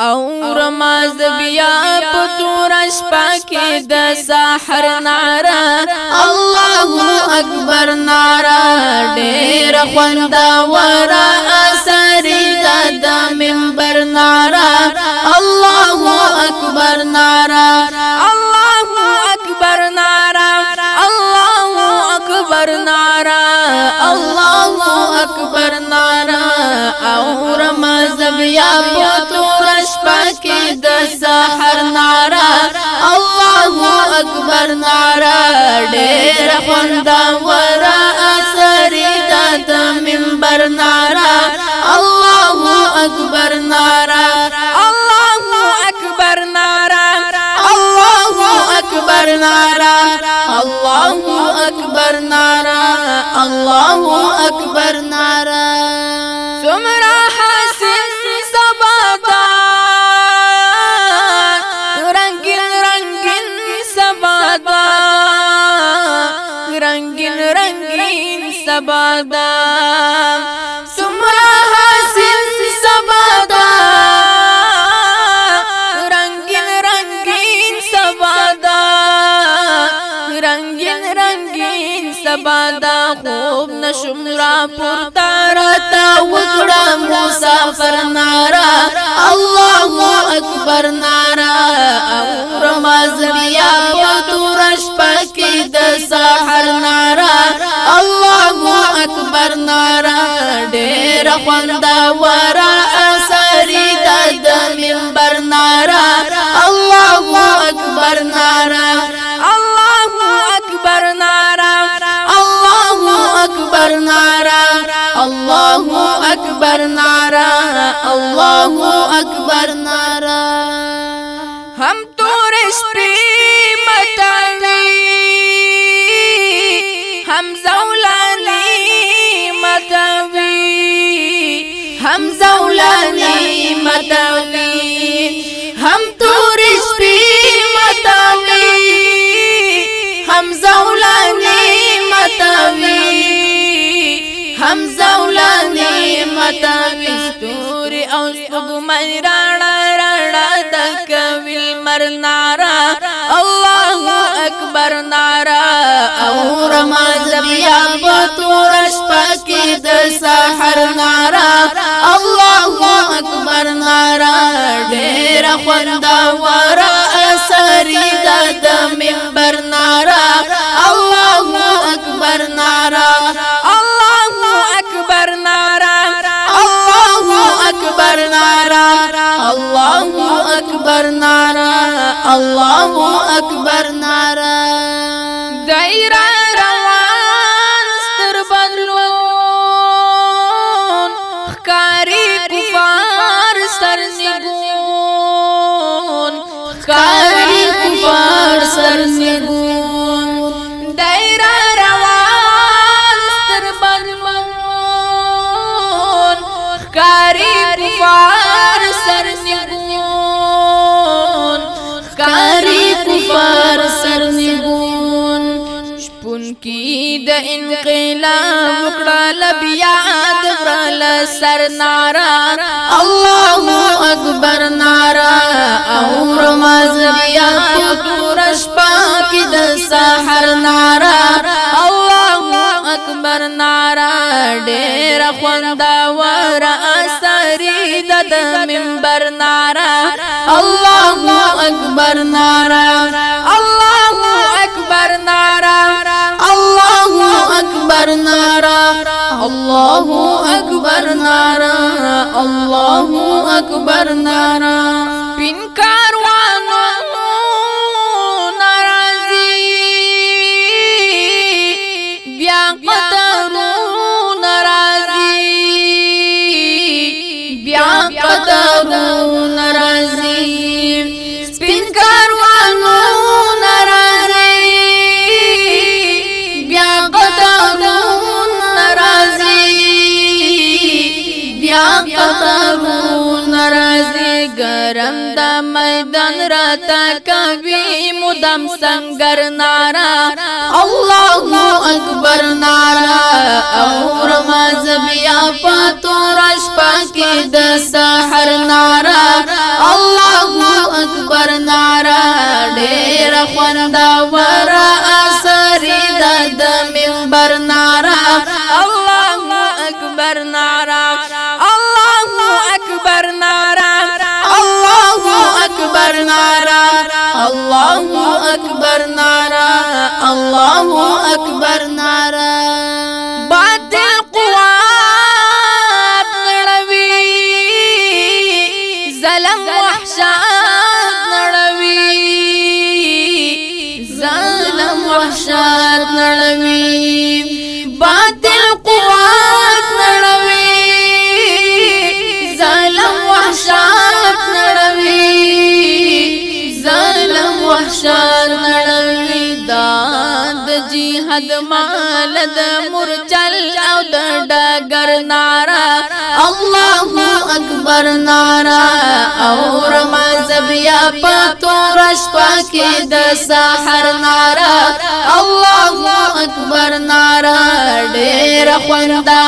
او رماز د بیا په تور شپه کې د سحر نارا الله اکبر نارا ډېر خواندا ورا اثر د منبر نارا الله اکبر نارا الله اکبر نارا الله اکبر نارا الله اکبر نارا او رماز بیا په تور پکې د سحر نارا الله اکبر نارا ډېر خندا ورا اثر د منبر نارا الله اکبر نارا الله اکبر نارا الله اکبر نارا الله اکبر نارا الله اکبر نارا سبدا سمرا حاصل سبدا رنگین رنگین سبدا رنگین رنگین سبدا خوب نشم را پورتا رتا وکړه مسافر نارا الله اکبر نارا او رمز خوندا ورا اساري د منبر نارا الله اكبر نارا الله اكبر نارا الله اكبر نارا الله اكبر نارا الله اكبر نارا هم تور شپې متوي هم زو مولانی مدانی هم تور شپې متانی هم زولانی متانی هم زولانی متانی ستور او سپګمای راړه راړه تک ویل مرنارا الله اکبر نارا او رمضان بیا په تور شپه کې د سحر نارا ډیر خوندور اثر د منبر نارا الله اکبر نارا الله اکبر نارا الله اکبر نارا الله اکبر نارا الله اکبر نارا سر سګون دایره روان ستر برمون خکاری کفار سر سګون خکاری کفار سر سګون شپون کی د انقلاب کړه لبیا خپل سر نارا الله اکبر نارا عمر مزبیا تورش پاک د سحر نارا الله اکبر نارا ډېر خواندا ور اثرې د منبر نارا الله اکبر نارا الله اکبر نارا الله اکبر نارا اکبر نارا الله اکبر نارا پین کاروانو ناراضی بیا قطرو ناراضی بیا قطرو ناراضی قطرون رازی گرم دا میدان را تکوی مدام سنگر نارا الله اکبر نارا او رمز بیا پتو رش پاکی د سحر نارا اکبر نارا باطل قوات نړوي ظلم وحشات نړوي ظلم وحشات نړوي د مرچل او د ډګر نارا الله اکبر نارا او رما زبیا په تور شپه کې د سحر نارا الله اکبر نارا ډېر خوند